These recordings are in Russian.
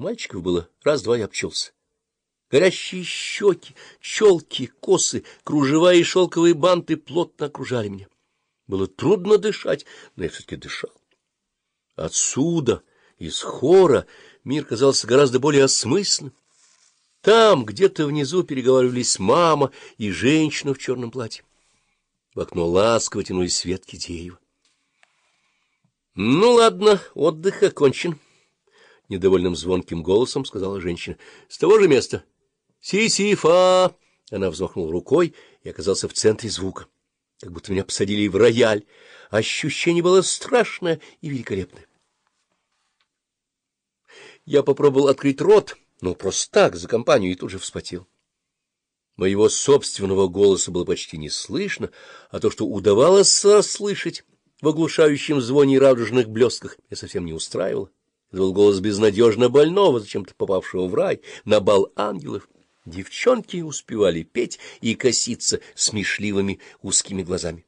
Мальчиков было раз-два и обчелся. Горящие щеки, челки, косы, кружева и шелковые банты плотно окружали меня. Было трудно дышать, но я все-таки дышал. Отсюда, из хора, мир казался гораздо более осмысленным. Там, где-то внизу, переговаривались мама и женщина в черном платье. В окно ласково тянулись ветки дерева. — Ну, ладно, отдых окончен, — недовольным звонким голосом сказала женщина. — С того же места. — Си-си-фа! Она взмахнула рукой и оказался в центре звука, как будто меня посадили в рояль. Ощущение было страшное и великолепное. Я попробовал открыть рот, ну, просто так, за компанию, и тут же вспотел. Моего собственного голоса было почти не слышно, а то, что удавалось слышать в оглушающем звоне и радужных блестках, меня совсем не устраивало. Это был голос безнадежно больного, зачем-то попавшего в рай, на бал ангелов. Девчонки успевали петь и коситься смешливыми узкими глазами.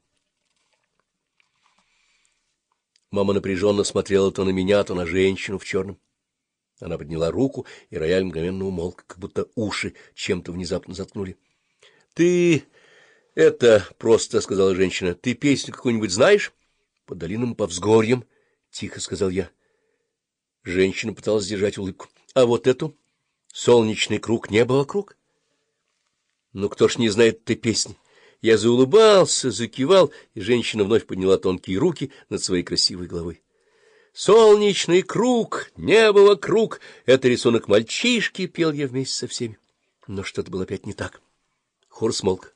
Мама напряженно смотрела то на меня, то на женщину в черном. Она подняла руку, и рояль мгновенно умолк, как будто уши чем-то внезапно заткнули. — Ты... это просто, — сказала женщина, — ты песню какую-нибудь знаешь? — По долинам, по взгорьям, — тихо сказал я. Женщина пыталась сдержать улыбку. — А вот эту? Солнечный круг, небо вокруг? — Ну, кто ж не знает этой песни? Я заулыбался, закивал, и женщина вновь подняла тонкие руки над своей красивой головой. Солнечный круг, небо вокруг — это рисунок мальчишки, пел я вместе со всеми. Но что-то было опять не так. Хор смолк.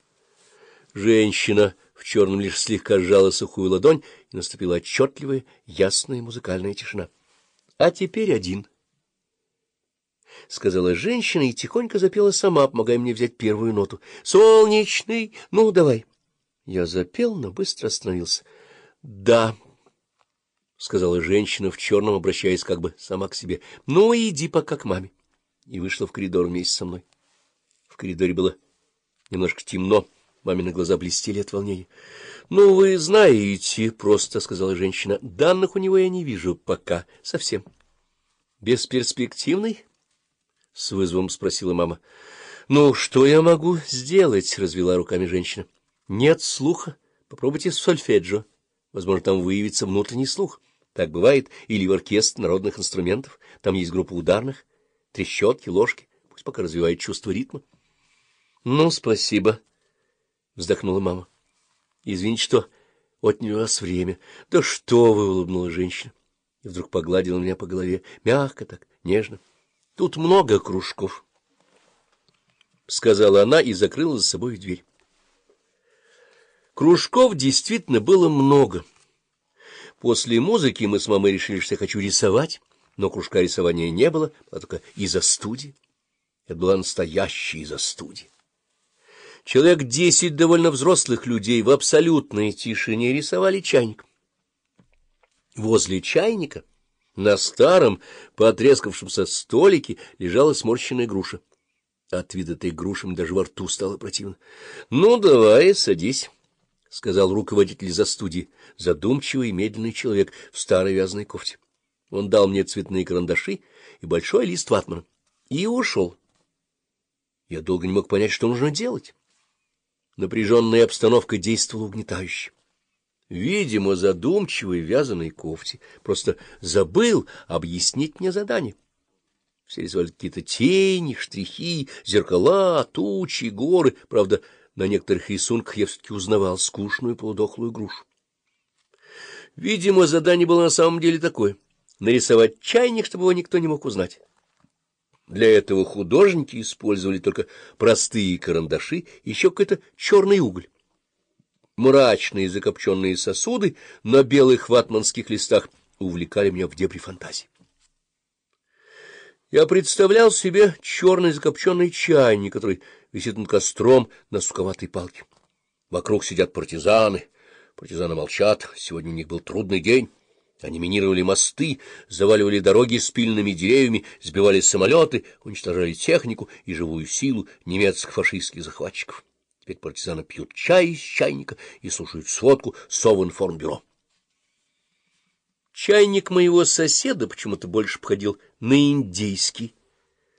Женщина в черном лишь слегка сжала сухую ладонь, и наступила отчетливая, ясная музыкальная тишина. — А теперь один, — сказала женщина и тихонько запела сама, помогая мне взять первую ноту. — Солнечный, ну, давай. Я запел, но быстро остановился. — Да, — сказала женщина в черном, обращаясь как бы сама к себе. — Ну, иди пока к маме. И вышла в коридор вместе со мной. В коридоре было немножко темно, мамины глаза блестели от волнения. — Ну, вы знаете, — просто сказала женщина, — данных у него я не вижу пока совсем. — Бесперспективный? — с вызовом спросила мама. — Ну, что я могу сделать? — развела руками женщина. — Нет слуха. Попробуйте сольфеджио. Возможно, там выявится внутренний слух. Так бывает или в оркестр народных инструментов. Там есть группа ударных, трещотки, ложки. Пусть пока развивает чувство ритма. — Ну, спасибо, — вздохнула мама. — Извините, что отняли у вас время. — Да что вы, — улыбнула женщина. И вдруг погладила меня по голове, мягко так, нежно. — Тут много кружков, — сказала она и закрыла за собой дверь. Кружков действительно было много. — После музыки мы с мамой решили, что я хочу рисовать, но кружка рисования не было, а только из-за студии. Это была настоящая из-за студии. Человек десять довольно взрослых людей в абсолютной тишине рисовали чайник. Возле чайника на старом, потрескавшемся столике лежала сморщенная груша. От вида этой груши даже во рту стало противно. — Ну, давай, садись. — сказал руководитель за студией, задумчивый медленный человек в старой вязаной кофте. Он дал мне цветные карандаши и большой лист ватмана. И ушел. Я долго не мог понять, что нужно делать. Напряженная обстановка действовала угнетающе. Видимо, задумчивый в вязаной кофте просто забыл объяснить мне задание. Все рисовали какие-то тени, штрихи, зеркала, тучи, горы. Правда, на некоторых рисунках я все-таки узнавал скучную полудохлую грушу. Видимо, задание было на самом деле такое — нарисовать чайник, чтобы его никто не мог узнать. Для этого художники использовали только простые карандаши и еще какой-то черный уголь. Мрачные закопченные сосуды на белых ватманских листах увлекали меня в дебри фантазии. Я представлял себе черный закопченный чайник, который висит над костром на суковатой палке. Вокруг сидят партизаны. Партизаны молчат, сегодня у них был трудный день. Они минировали мосты, заваливали дороги спильными деревьями, сбивали самолеты, уничтожали технику и живую силу немецко-фашистских захватчиков. Теперь партизаны пьют чай из чайника и слушают сводку Совинформбюро. Чайник моего соседа почему-то больше походил на индейский,